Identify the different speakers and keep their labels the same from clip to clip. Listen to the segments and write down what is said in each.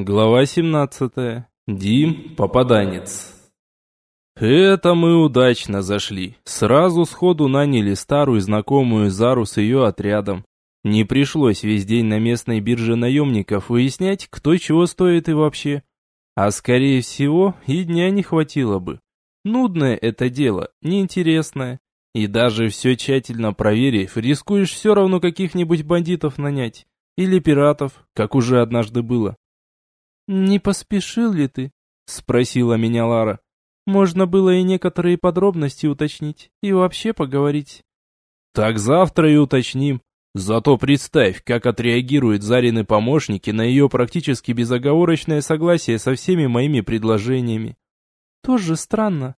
Speaker 1: Глава 17. Дим, попаданец. Это мы удачно зашли. Сразу сходу наняли старую знакомую Зару с ее отрядом. Не пришлось весь день на местной бирже наемников выяснять, кто чего стоит и вообще. А скорее всего, и дня не хватило бы. Нудное это дело, неинтересное. И даже все тщательно проверив, рискуешь все равно каких-нибудь бандитов нанять. Или пиратов, как уже однажды было. «Не поспешил ли ты?» — спросила меня Лара. «Можно было и некоторые подробности уточнить, и вообще поговорить». «Так завтра и уточним. Зато представь, как отреагируют Зарины помощники на ее практически безоговорочное согласие со всеми моими предложениями».
Speaker 2: «Тоже странно».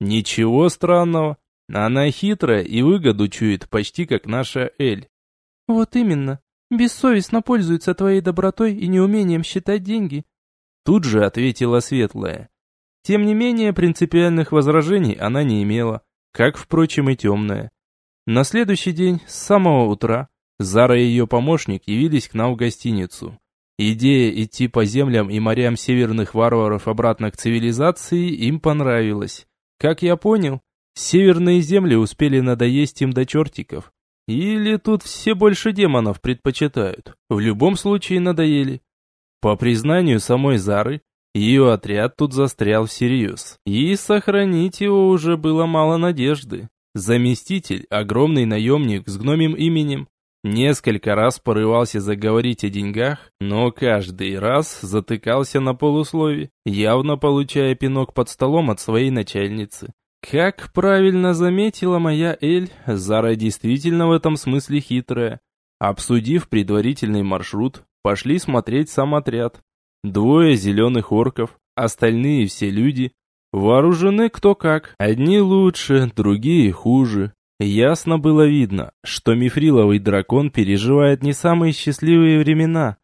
Speaker 1: «Ничего странного. Она хитрая и выгоду чует, почти как наша Эль».
Speaker 2: «Вот именно. Бессовестно пользуется твоей добротой и неумением считать деньги.
Speaker 1: Тут же ответила Светлая. Тем не менее, принципиальных возражений она не имела, как, впрочем, и темная. На следующий день, с самого утра, Зара и ее помощник явились к нам в гостиницу. Идея идти по землям и морям северных варваров обратно к цивилизации им понравилась. Как я понял, северные земли успели надоесть им до чертиков. Или тут все больше демонов предпочитают. В любом случае надоели. По признанию самой Зары, ее отряд тут застрял всерьез, и сохранить его уже было мало надежды. Заместитель, огромный наемник с гномим именем, несколько раз порывался заговорить о деньгах, но каждый раз затыкался на полуслове, явно получая пинок под столом от своей начальницы. Как правильно заметила моя Эль, Зара действительно в этом смысле хитрая. Обсудив предварительный маршрут, Пошли смотреть сам отряд. Двое зеленых орков, остальные все люди. Вооружены кто как. Одни лучше, другие хуже. Ясно было видно, что мифриловый дракон переживает не самые счастливые времена.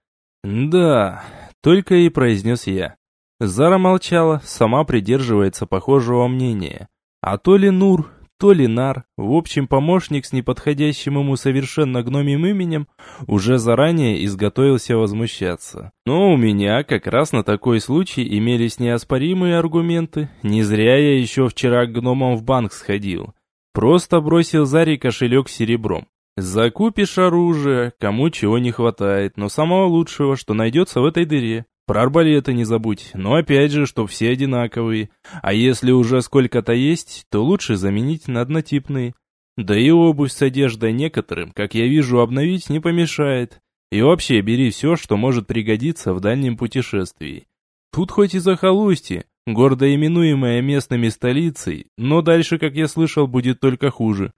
Speaker 1: «Да», — только и произнес я. Зара молчала, сама придерживается похожего мнения. А то ли Нур, то ли Нар, в общем, помощник с неподходящим ему совершенно гномим именем, уже заранее изготовился возмущаться. Но у меня как раз на такой случай имелись неоспоримые аргументы. Не зря я еще вчера к гномам в банк сходил. Просто бросил Заре кошелек с серебром. Закупишь оружие, кому чего не хватает, но самого лучшего, что найдется в этой дыре. Про арбалеты не забудь, но опять же, что все одинаковые. А если уже сколько-то есть, то лучше заменить на однотипные. Да и обувь с одеждой некоторым, как я вижу, обновить не помешает. И вообще бери все, что может пригодиться в дальнем путешествии. Тут хоть и захолустье, гордо именуемое местными столицей, но дальше, как я слышал, будет только хуже.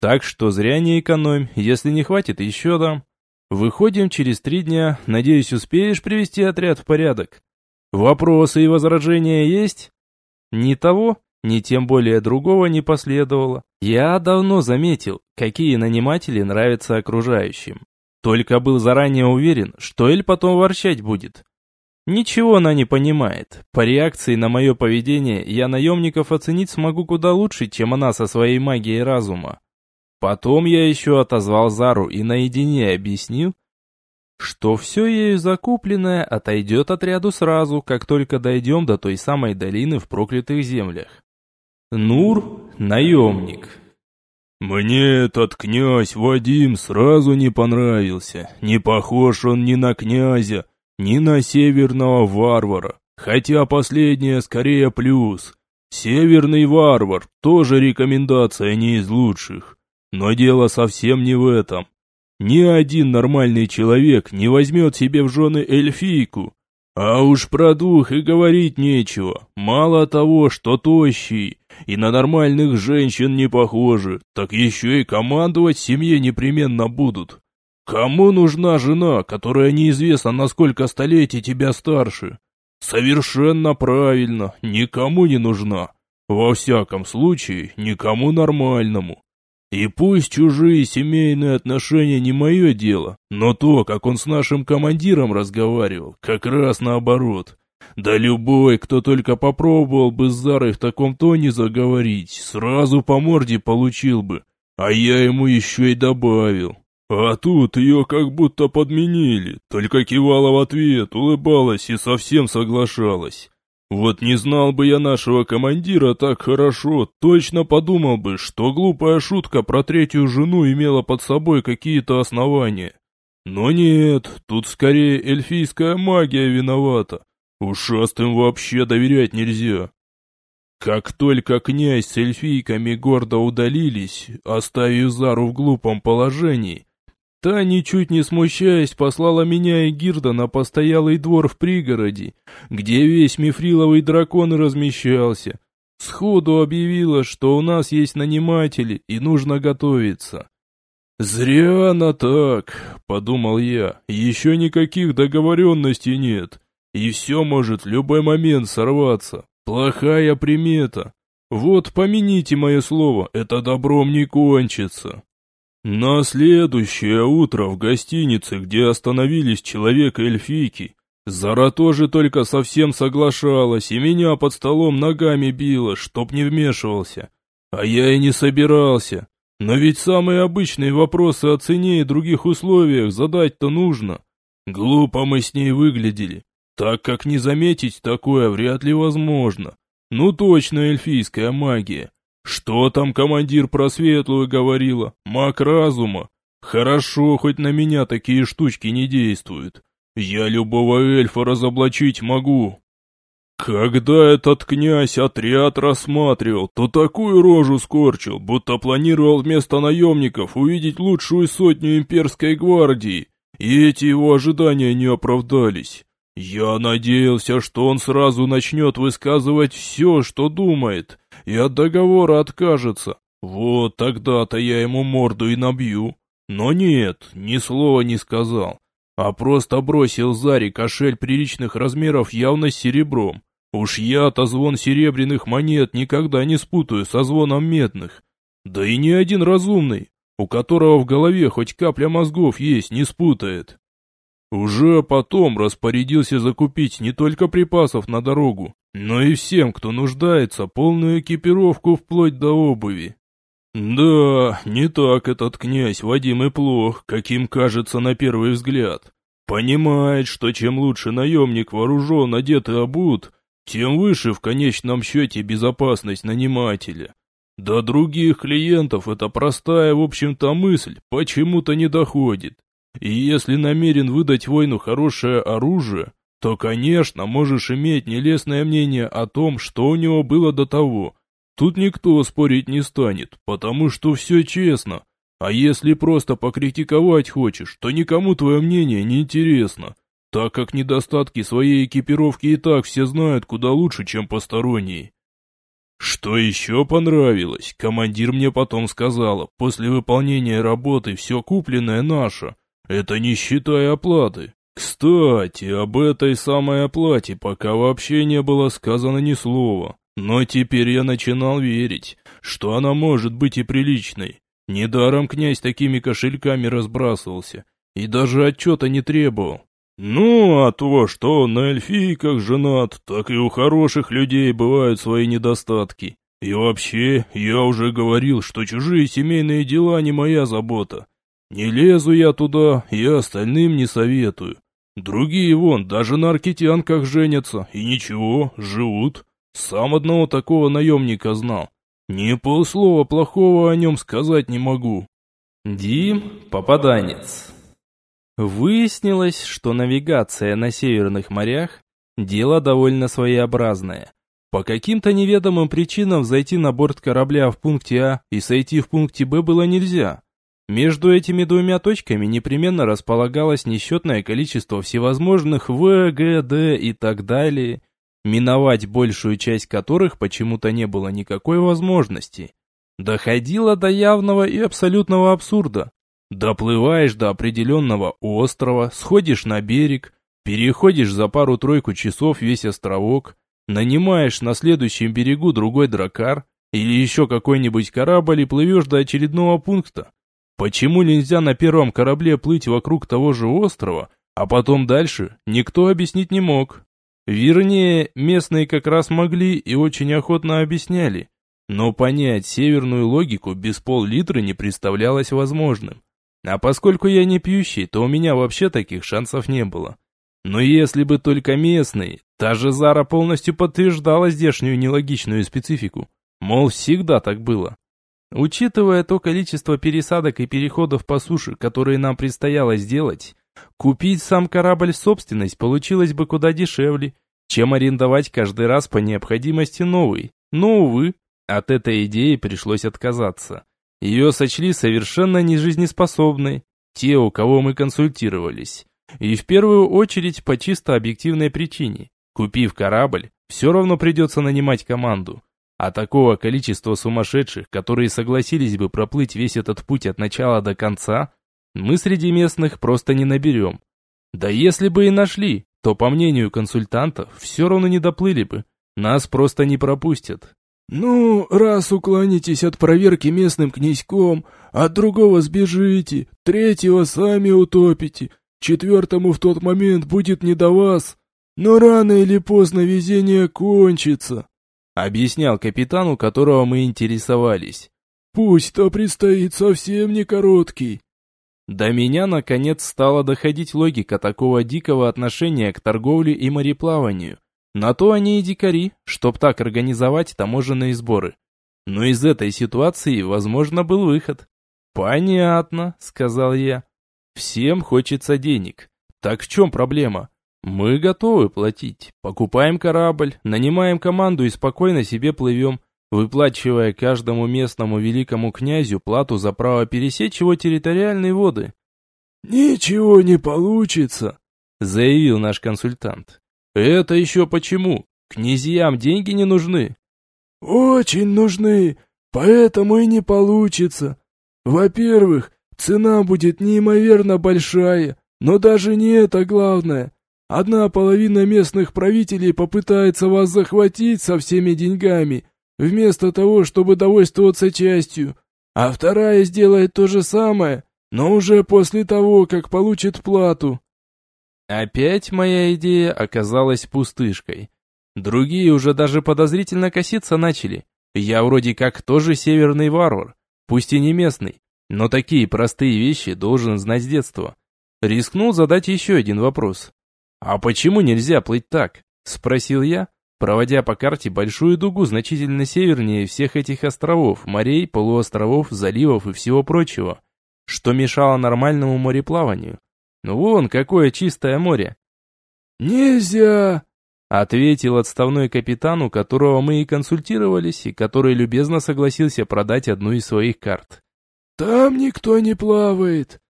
Speaker 1: Так что зря не экономь, если не хватит, еще дам. Выходим через три дня. Надеюсь, успеешь привести отряд в порядок. Вопросы и возражения есть? Ни того, ни тем более другого не последовало. Я давно заметил, какие наниматели нравятся окружающим. Только был заранее уверен, что Эль потом ворчать будет. Ничего она не понимает. По реакции на мое поведение я наемников оценить смогу куда лучше, чем она со своей магией разума. Потом я еще отозвал Зару и наедине объяснил, что все ею закупленное отойдет отряду сразу, как только дойдем до той самой долины в проклятых землях. Нур — наемник.
Speaker 3: «Мне этот князь Вадим сразу не понравился. Не похож он ни на князя, ни на северного варвара. Хотя последнее скорее плюс. Северный варвар — тоже рекомендация не из лучших. Но дело совсем не в этом. Ни один нормальный человек не возьмет себе в жены эльфийку. А уж про дух и говорить нечего. Мало того, что тощий, и на нормальных женщин не похожи, так еще и командовать семье непременно будут. Кому нужна жена, которая неизвестно на сколько столетий тебя старше? Совершенно правильно, никому не нужна. Во всяком случае, никому нормальному. И пусть чужие семейные отношения не мое дело, но то, как он с нашим командиром разговаривал, как раз наоборот. Да любой, кто только попробовал бы с Зарой в таком тоне заговорить, сразу по морде получил бы, а я ему еще и добавил. А тут ее как будто подменили, только кивала в ответ, улыбалась и совсем соглашалась. Вот не знал бы я нашего командира так хорошо, точно подумал бы, что глупая шутка про третью жену имела под собой какие-то основания. Но нет, тут скорее эльфийская магия виновата. Ушастым вообще доверять нельзя. Как только князь с эльфийками гордо удалились, оставив Зару в глупом положении, Та, ничуть не смущаясь, послала меня и Гирда на постоялый двор в пригороде, где весь мифриловый дракон размещался. Сходу объявила, что у нас есть наниматели и нужно готовиться. «Зря она так», — подумал я, — «еще никаких договоренностей нет, и все может в любой момент сорваться. Плохая примета. Вот помяните мое слово, это добром не кончится». На следующее утро в гостинице, где остановились человек и эльфийки, Зара тоже только совсем соглашалась и меня под столом ногами била, чтоб не вмешивался. А я и не собирался. Но ведь самые обычные вопросы о цене и других условиях задать-то нужно. Глупо мы с ней выглядели, так как не заметить такое вряд ли возможно. Ну точно эльфийская магия. Что там командир про светлую говорила? Маг разума. Хорошо, хоть на меня такие штучки не действуют. Я любого эльфа разоблачить могу. Когда этот князь отряд рассматривал, то такую рожу скорчил, будто планировал вместо наемников увидеть лучшую сотню имперской гвардии, и эти его ожидания не оправдались. Я надеялся, что он сразу начнет высказывать все, что думает, и от договора откажется. Вот тогда-то я ему морду и набью. Но нет, ни слова не сказал, а просто бросил Заре кошель приличных размеров явно с серебром. Уж я-то звон серебряных монет никогда не спутаю со звоном медных. Да и ни один разумный, у которого в голове хоть капля мозгов есть, не спутает. Уже потом распорядился закупить не только припасов на дорогу, но и всем, кто нуждается, полную экипировку вплоть до обуви. Да, не так этот князь Вадим и плох, каким кажется на первый взгляд. Понимает, что чем лучше наемник вооружен, одет и обут, тем выше в конечном счете безопасность нанимателя. До других клиентов эта простая, в общем-то, мысль почему-то не доходит. И если намерен выдать воину хорошее оружие, то, конечно, можешь иметь нелестное мнение о том, что у него было до того. Тут никто спорить не станет, потому что все честно. А если просто покритиковать хочешь, то никому твое мнение не интересно, так как недостатки своей экипировки и так все знают куда лучше, чем посторонние. Что еще понравилось, командир мне потом сказала, после выполнения работы все купленное наше, это не считая оплаты. Кстати, об этой самой оплате пока вообще не было сказано ни слова. Но теперь я начинал верить, что она может быть и приличной. Недаром князь такими кошельками разбрасывался и даже отчета не требовал. Ну, а то, что он на эльфийках женат, так и у хороших людей бывают свои недостатки. И вообще, я уже говорил, что чужие семейные дела не моя забота. Не лезу я туда и остальным не советую. Другие вон даже на аркетянках женятся, и ничего, живут. Сам одного такого наемника знал. Ни полслова плохого о нем сказать не могу.
Speaker 1: Дим – попаданец. Выяснилось, что навигация на северных морях – дело довольно своеобразное. По каким-то неведомым причинам зайти на борт корабля в пункте А и сойти в пункте Б было нельзя. Между этими двумя точками непременно располагалось несчетное количество всевозможных В, Г, Д и так далее, миновать большую часть которых почему-то не было никакой возможности. Доходило до явного и абсолютного абсурда. Доплываешь до определенного острова, сходишь на берег, переходишь за пару-тройку часов весь островок, нанимаешь на следующем берегу другой дракар или еще какой-нибудь корабль и плывешь до очередного пункта. Почему нельзя на первом корабле плыть вокруг того же острова, а потом дальше, никто объяснить не мог. Вернее, местные как раз могли и очень охотно объясняли. Но понять северную логику без пол-литра не представлялось возможным. А поскольку я не пьющий, то у меня вообще таких шансов не было. Но если бы только местный, та же Зара полностью подтверждала здешнюю нелогичную специфику. Мол, всегда так было. Учитывая то количество пересадок и переходов по суше, которые нам предстояло сделать, купить сам корабль в собственность получилось бы куда дешевле, чем арендовать каждый раз по необходимости новый. Но, увы, от этой идеи пришлось отказаться. Ее сочли совершенно нежизнеспособной, те, у кого мы консультировались. И в первую очередь по чисто объективной причине. Купив корабль, все равно придется нанимать команду. А такого количества сумасшедших, которые согласились бы проплыть весь этот путь от начала до конца, мы среди местных просто не наберем. Да если бы и нашли, то, по мнению консультантов, все равно не доплыли бы. Нас просто не пропустят.
Speaker 3: «Ну, раз уклонитесь от проверки местным князьком, от другого сбежите, третьего сами утопите, четвертому в тот момент будет не до вас, но рано или поздно везение кончится»,
Speaker 1: объяснял капитану, которого мы интересовались.
Speaker 3: «Пусть-то предстоит совсем не короткий».
Speaker 1: До меня, наконец, стала доходить логика такого дикого отношения к торговле и мореплаванию. На то они и дикари, чтоб так организовать таможенные сборы. Но из этой ситуации, возможно, был выход. «Понятно», — сказал я. «Всем хочется денег. Так в чем проблема? Мы готовы платить. Покупаем корабль, нанимаем команду и спокойно себе плывем, выплачивая каждому местному великому князю плату за право пересечь его территориальные воды».
Speaker 3: «Ничего не получится», —
Speaker 1: заявил наш консультант. «Это еще почему? Князьям деньги не нужны».
Speaker 3: «Очень нужны, поэтому и не получится. Во-первых, цена будет неимоверно большая, но даже не это главное. Одна половина местных правителей попытается вас захватить со всеми деньгами, вместо того, чтобы довольствоваться частью, а вторая сделает то же самое, но уже после того, как получит плату.
Speaker 1: Опять моя идея оказалась пустышкой. Другие уже даже подозрительно коситься начали. Я вроде как тоже северный варвар, пусть и не местный, но такие простые вещи должен знать с детства. Рискнул задать еще один вопрос. «А почему нельзя плыть так?» – спросил я, проводя по карте большую дугу значительно севернее всех этих островов, морей, полуостровов, заливов и всего прочего, что мешало нормальному мореплаванию. Ну вон, какое чистое море!»
Speaker 3: «Нельзя!» — ответил
Speaker 1: отставной капитан, у которого мы и консультировались, и который любезно согласился продать одну из своих карт.
Speaker 3: «Там никто не плавает».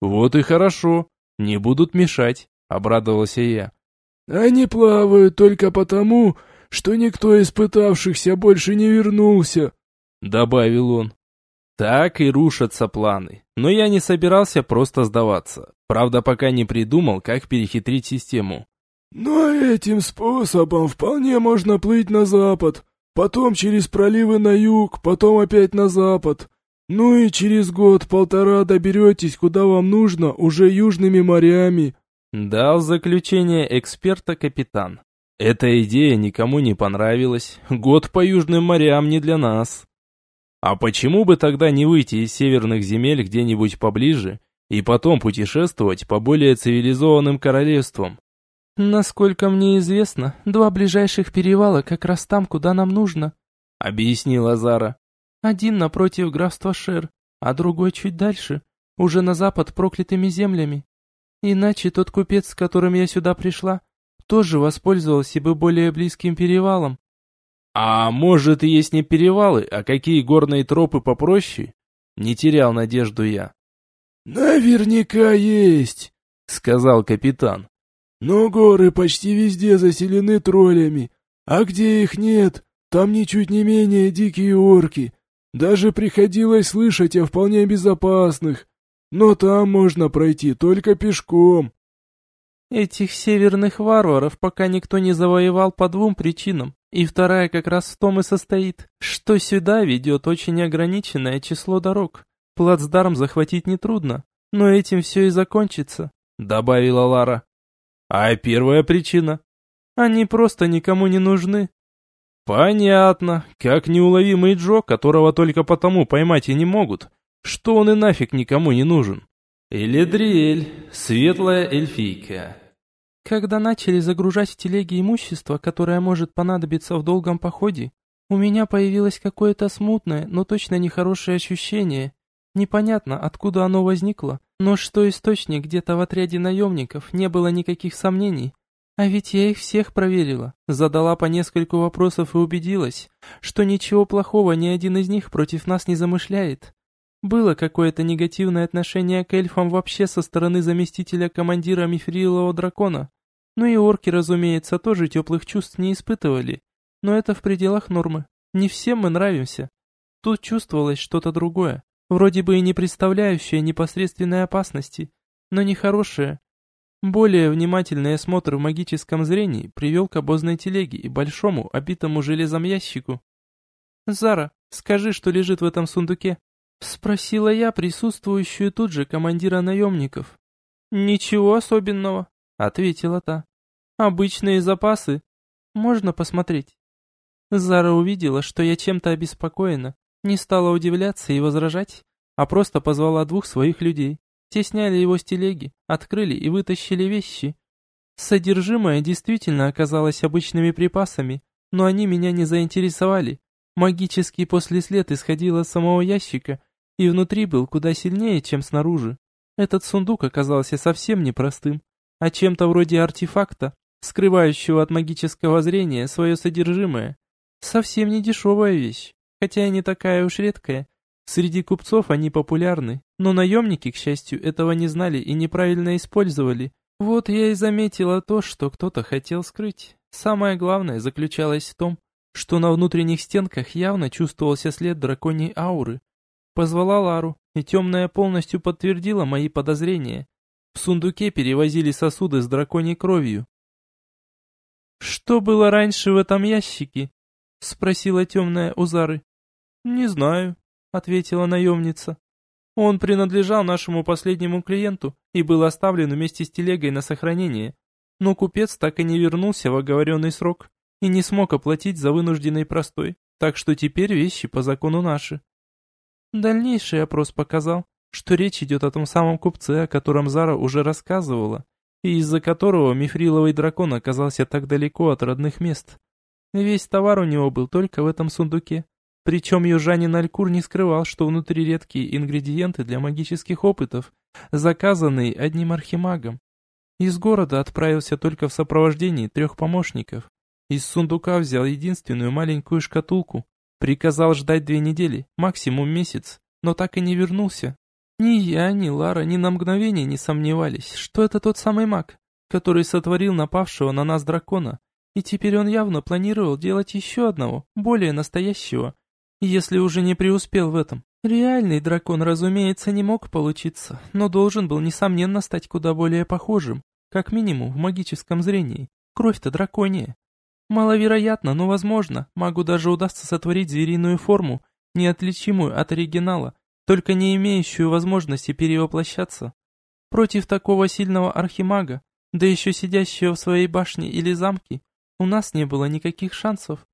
Speaker 1: «Вот и хорошо, не будут мешать», — обрадовался я.
Speaker 3: «Они плавают только потому, что никто из пытавшихся больше не вернулся», —
Speaker 1: добавил он. Так и рушатся планы. Но я не собирался просто сдаваться. Правда, пока не придумал, как перехитрить систему.
Speaker 3: Но этим способом вполне можно плыть на запад, потом через проливы на юг, потом опять на запад. Ну и через год-полтора доберетесь, куда вам нужно, уже южными морями.
Speaker 1: Дал заключение эксперта капитан. Эта идея никому не понравилась. Год по южным морям не для нас. А почему бы тогда не выйти из северных земель где-нибудь поближе и потом путешествовать по более цивилизованным королевствам?
Speaker 2: Насколько мне известно, два ближайших перевала как раз там, куда нам нужно,
Speaker 1: объяснила Зара.
Speaker 2: Один напротив графства Шер, а другой чуть дальше, уже на запад проклятыми землями. Иначе тот купец, с которым я сюда пришла, тоже воспользовался бы более близким перевалом.
Speaker 1: А может, есть не перевалы, а какие горные тропы попроще? Не терял надежду я.
Speaker 3: Наверняка есть, сказал капитан. Но горы почти везде заселены троллями, а где их нет, там ничуть не менее дикие орки. Даже приходилось слышать о вполне безопасных, но там можно пройти только пешком.
Speaker 2: Этих северных варваров пока никто не завоевал по двум причинам. И вторая как раз в том и состоит, что сюда ведет очень ограниченное число дорог. Плацдарм захватить нетрудно, но этим все и закончится», — добавила Лара.
Speaker 1: «А первая причина?»
Speaker 2: «Они просто никому не нужны».
Speaker 1: «Понятно, как неуловимый Джо, которого только потому поймать и не могут, что он и нафиг никому не нужен. Эледриэль, светлая эльфийка.
Speaker 2: Когда начали загружать в телеги имущество, которое может понадобиться в долгом походе, у меня появилось какое-то смутное, но точно нехорошее ощущение. Непонятно, откуда оно возникло, но что источник где-то в отряде наемников, не было никаких сомнений. А ведь я их всех проверила, задала по нескольку вопросов и убедилась, что ничего плохого ни один из них против нас не замышляет. Было какое-то негативное отношение к эльфам вообще со стороны заместителя командира мифрилового дракона. Ну и орки, разумеется, тоже теплых чувств не испытывали. Но это в пределах нормы. Не всем мы нравимся. Тут чувствовалось что-то другое, вроде бы и не представляющее непосредственной опасности, но нехорошее. Более внимательный осмотр в магическом зрении привел к обозной телеге и большому, обитому железом ящику. «Зара, скажи, что лежит в этом сундуке?» Спросила я присутствующую тут же командира наемников. «Ничего особенного», — ответила та. «Обычные запасы. Можно посмотреть». Зара увидела, что я чем-то обеспокоена, не стала удивляться и возражать, а просто позвала двух своих людей. Те сняли его с телеги, открыли и вытащили вещи. Содержимое действительно оказалось обычными припасами, но они меня не заинтересовали. Магический послеслед исходил от самого ящика, и внутри был куда сильнее, чем снаружи. Этот сундук оказался совсем непростым, а чем-то вроде артефакта, скрывающего от магического зрения свое содержимое. Совсем не дешевая вещь, хотя и не такая уж редкая. Среди купцов они популярны, но наемники, к счастью, этого не знали и неправильно использовали. Вот я и заметила то, что кто-то хотел скрыть. Самое главное заключалось в том, что на внутренних стенках явно чувствовался след драконьей ауры. Позвала Лару, и темная полностью подтвердила мои подозрения. В сундуке перевозили сосуды с драконьей кровью. «Что было раньше в этом ящике?» — спросила темная у Зары. «Не знаю», — ответила наемница. «Он принадлежал нашему последнему клиенту и был оставлен вместе с телегой на сохранение, но купец так и не вернулся в оговоренный срок и не смог оплатить за вынужденный простой, так что теперь вещи по закону наши. Дальнейший опрос показал, что речь идет о том самом купце, о котором Зара уже рассказывала, и из-за которого мифриловый дракон оказался так далеко от родных мест. Весь товар у него был только в этом сундуке. Причем южанин Алькур не скрывал, что внутри редкие ингредиенты для магических опытов, заказанные одним архимагом. Из города отправился только в сопровождении трех помощников, из сундука взял единственную маленькую шкатулку. Приказал ждать две недели, максимум месяц, но так и не вернулся. Ни я, ни Лара ни на мгновение не сомневались, что это тот самый маг, который сотворил напавшего на нас дракона, и теперь он явно планировал делать еще одного, более настоящего, если уже не преуспел в этом. Реальный дракон, разумеется, не мог получиться, но должен был, несомненно, стать куда более похожим, как минимум в магическом зрении. Кровь-то драконья. Маловероятно, но возможно, магу даже удастся сотворить звериную форму, неотличимую от оригинала, только не имеющую возможности перевоплощаться. Против такого сильного архимага, да еще сидящего в своей башне или замке, у нас не было никаких шансов.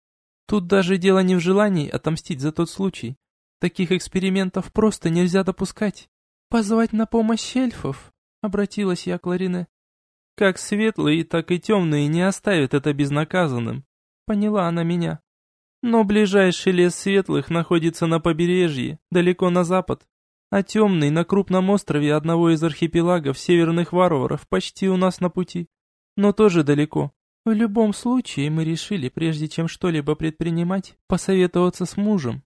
Speaker 2: Тут даже дело не в желании отомстить за тот случай. Таких экспериментов просто нельзя допускать. «Позвать на помощь эльфов», — обратилась я к Ларине. Как светлые, так и темные не оставят это безнаказанным. Поняла она меня. Но ближайший лес светлых находится на побережье, далеко на запад, а темный на крупном острове одного из архипелагов северных варваров почти у нас на пути, но тоже далеко. В любом случае мы решили, прежде чем что-либо предпринимать, посоветоваться с мужем.